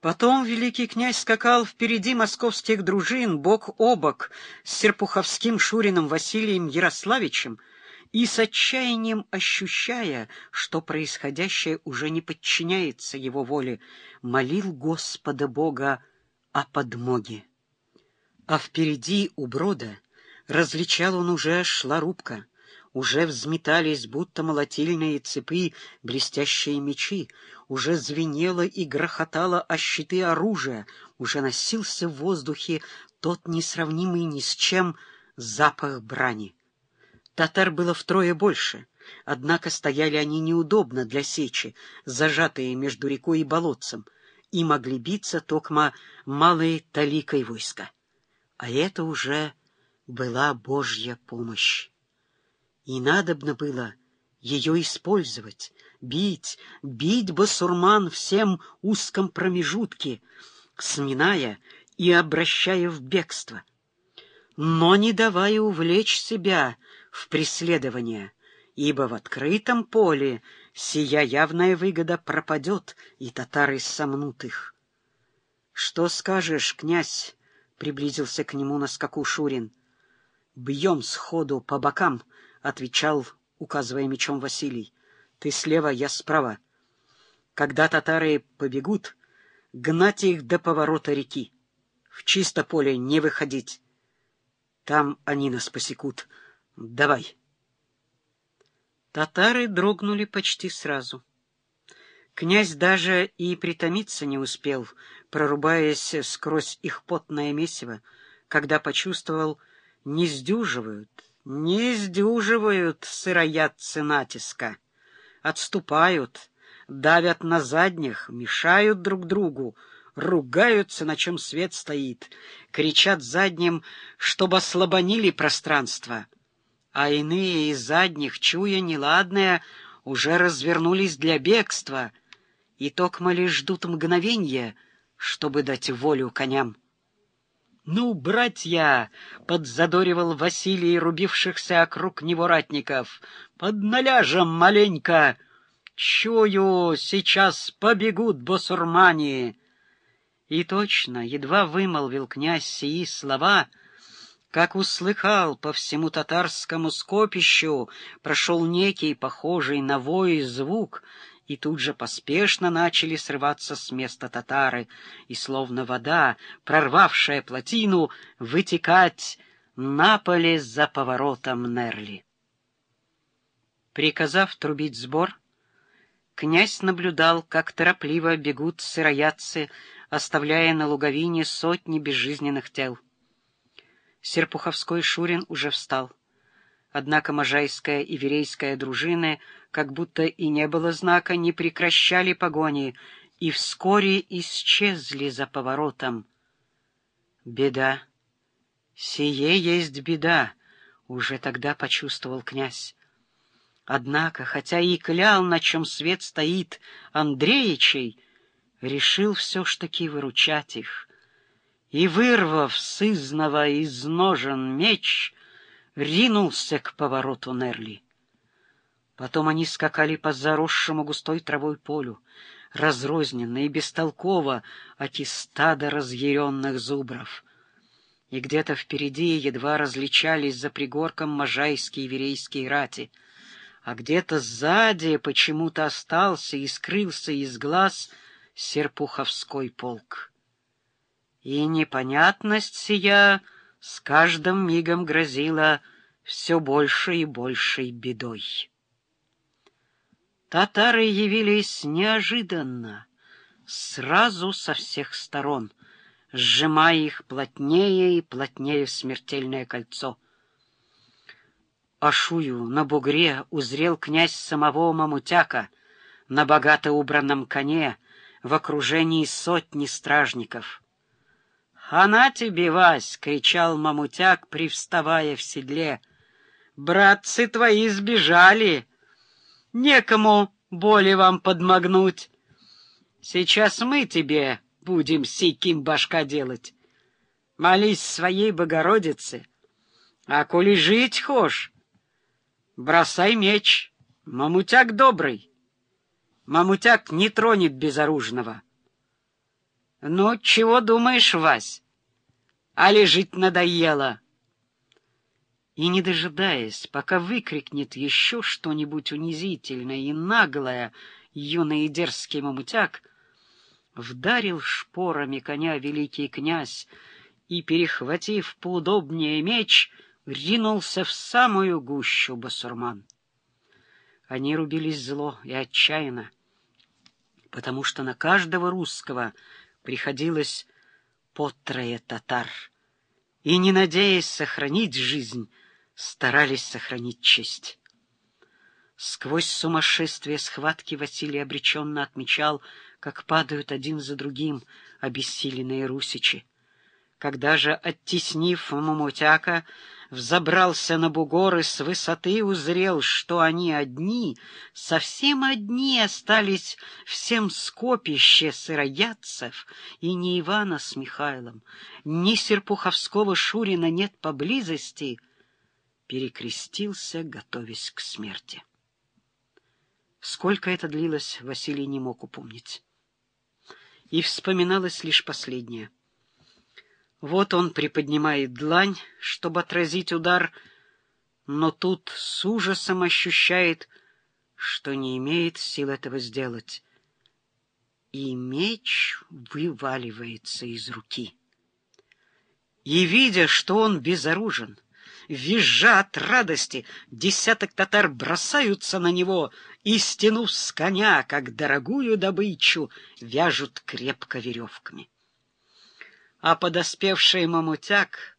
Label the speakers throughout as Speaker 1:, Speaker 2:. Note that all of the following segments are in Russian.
Speaker 1: Потом великий князь скакал впереди московских дружин бок о бок с серпуховским Шуриным Василием Ярославичем и с отчаянием ощущая, что происходящее уже не подчиняется его воле, молил Господа Бога о подмоге. А впереди у брода различал он уже шла рубка — уже взметались, будто молотильные цепи, блестящие мечи, уже звенело и грохотало о щиты оружия, уже носился в воздухе тот несравнимый ни с чем запах брани. Татар было втрое больше, однако стояли они неудобно для сечи, зажатые между рекой и болотцем, и могли биться токма малой таликой войска. А это уже была Божья помощь. И надобно было ее использовать, бить, бить басурман всем узком промежутке, сминая и обращая в бегство, но не давая увлечь себя в преследование, ибо в открытом поле сия явная выгода пропадет, и татары сомнут их. — Что скажешь, князь? — приблизился к нему на скаку Шурин. — Бьем сходу по бокам —— отвечал, указывая мечом Василий. — Ты слева, я справа. Когда татары побегут, гнать их до поворота реки. В чисто поле не выходить. Там они нас посекут. Давай. Татары дрогнули почти сразу. Князь даже и притомиться не успел, прорубаясь сквозь их потное месиво, когда почувствовал, не сдюживают, не сдюживают сыроядцы натиска, отступают, давят на задних, мешают друг другу, ругаются, на чем свет стоит, кричат задним, чтобы ослабонили пространство, а иные из задних, чуя неладное, уже развернулись для бегства, и токмо лишь ждут мгновенья, чтобы дать волю коням. «Ну, братья!» — подзадоривал Василий рубившихся округ него ратников. «Под наляжем маленько! Чую, сейчас побегут босурмане!» И точно, едва вымолвил князь сии слова, как услыхал по всему татарскому скопищу, прошел некий, похожий на вой звук, и тут же поспешно начали срываться с места татары, и словно вода, прорвавшая плотину, вытекать на поле за поворотом Нерли. Приказав трубить сбор, князь наблюдал, как торопливо бегут сыроядцы, оставляя на луговине сотни безжизненных тел. Серпуховской Шурин уже встал. Однако Можайская и Верейская дружины, как будто и не было знака, не прекращали погони и вскоре исчезли за поворотом. Беда. Сие есть беда, уже тогда почувствовал князь. Однако, хотя и клял, на чем свет стоит, Андреичей, решил все ж таки выручать их. И, вырвав сызного из ножен меч, ринулся к повороту Нерли. Потом они скакали по заросшему густой травой полю, разрозненно и бестолково оти стада разъяренных зубров. И где-то впереди едва различались за пригорком можайские и верейские рати, а где-то сзади почему-то остался и скрылся из глаз серпуховской полк. И непонятность сия с каждым мигом грозила все больше и большей бедой. Татары явились неожиданно, сразу со всех сторон, сжимая их плотнее и плотнее в смертельное кольцо. Ашую на бугре узрел князь самого Мамутяка на богато убранном коне в окружении сотни стражников — «Хана тебе, Вась!» — кричал Мамутяк, привставая в седле. «Братцы твои сбежали! Некому более вам подмогнуть. Сейчас мы тебе будем сиким башка делать. Молись своей Богородице, а коли жить хошь, бросай меч, Мамутяк добрый. Мамутяк не тронет безоружного». Ну, чего думаешь, Вась? А лежить надоело. И, не дожидаясь, пока выкрикнет еще что-нибудь унизительное и наглое юный и дерзкий мамутяк, вдарил шпорами коня великий князь и, перехватив поудобнее меч, ринулся в самую гущу басурман. Они рубились зло и отчаянно, потому что на каждого русского приходилось по трое татар, и, не надеясь сохранить жизнь, старались сохранить честь. Сквозь сумасшествие схватки Василий обреченно отмечал, как падают один за другим обессиленные русичи. Когда же, оттеснив Мамутяка, взобрался на бугор и с высоты узрел, что они одни, совсем одни остались всем скопище сыроядцев, и ни Ивана с Михайлом, ни Серпуховского Шурина нет поблизости, перекрестился, готовясь к смерти. Сколько это длилось, Василий не мог упомнить. И вспоминалось лишь последнее. Вот он приподнимает длань, чтобы отразить удар, но тут с ужасом ощущает, что не имеет сил этого сделать. И меч вываливается из руки. И, видя, что он безоружен, визжа от радости, десяток татар бросаются на него и, стянув с коня, как дорогую добычу, вяжут крепко веревками. А подоспевший мамутяк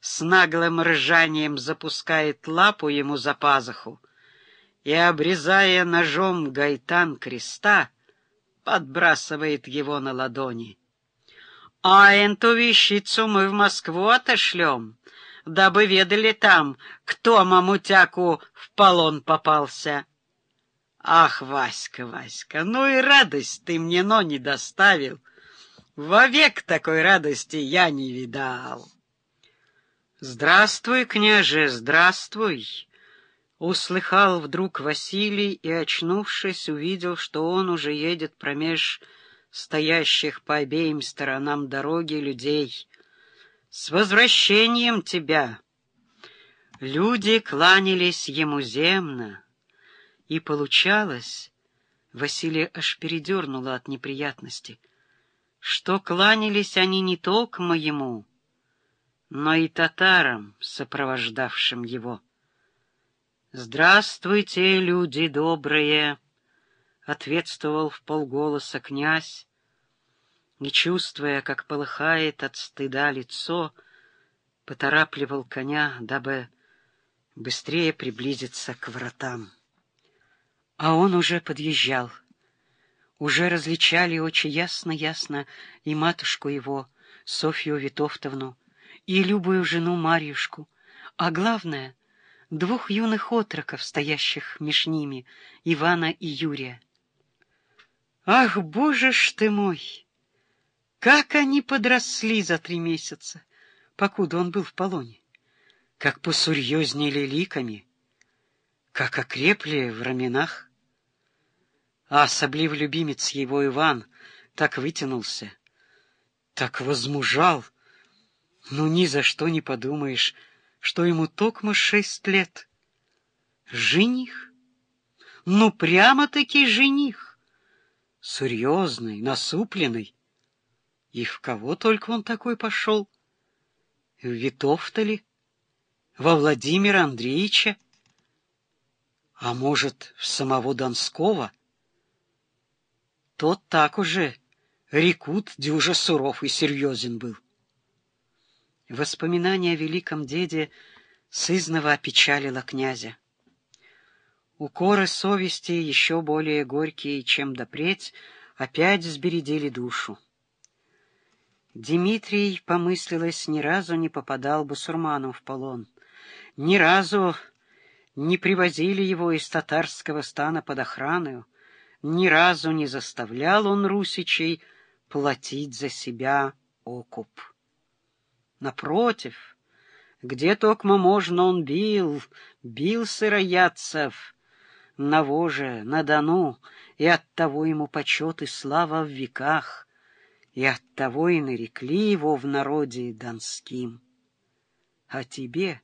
Speaker 1: с наглым ржанием запускает лапу ему за пазуху и, обрезая ножом гайтан креста, подбрасывает его на ладони. «А эту вещицу мы в Москву отошлем», дабы ведали там, кто мамутяку в полон попался. Ах, Васька, Васька, ну и радость ты мне, но не доставил. Вовек такой радости я не видал. Здравствуй, княже, здравствуй. Услыхал вдруг Василий и, очнувшись, увидел, что он уже едет промеж стоящих по обеим сторонам дороги людей — с возвращением тебя! Люди кланялись ему земно, и получалось, Василия аж передернула от неприятности, что кланялись они не только моему, но и татарам, сопровождавшим его. «Здравствуйте, люди добрые!» — ответствовал в полголоса князь, не чувствуя, как полыхает от стыда лицо, поторапливал коня, дабы быстрее приблизиться к вратам. А он уже подъезжал. Уже различали очень ясно-ясно и матушку его, Софью Витовтовну, и любую жену Марьюшку, а главное — двух юных отроков, стоящих меж ними, Ивана и Юрия. «Ах, боже ж ты мой!» Как они подросли за три месяца, покуда он был в полоне! Как посурьезнели ликами, как окрепли в раменах! А особлив любимец его Иван так вытянулся, так возмужал. Ну, ни за что не подумаешь, что ему токмо шесть лет. Жених? Ну, прямо-таки жених. Серьезный, насупленный, и в кого только он такой пошел? В Витовта ли? Во Владимира Андреевича? А может, в самого Донского? Тот так уже, Рекут дюжа суров и серьезен был. Воспоминание о великом деде сызново опечалило князя. Укоры совести, еще более горькие, чем допреть, опять сбередили душу. Дмитрий, помыслилось, ни разу не попадал басурманом в полон. Ни разу не привозили его из татарского стана под охрану. Ни разу не заставлял он русичей платить за себя окуп. Напротив, где токмо можно он бил, бил сыроядцев, на воже, на Дону, и оттого ему почет и слава в веках — и оттого и нарекли его в народе Донским. А тебе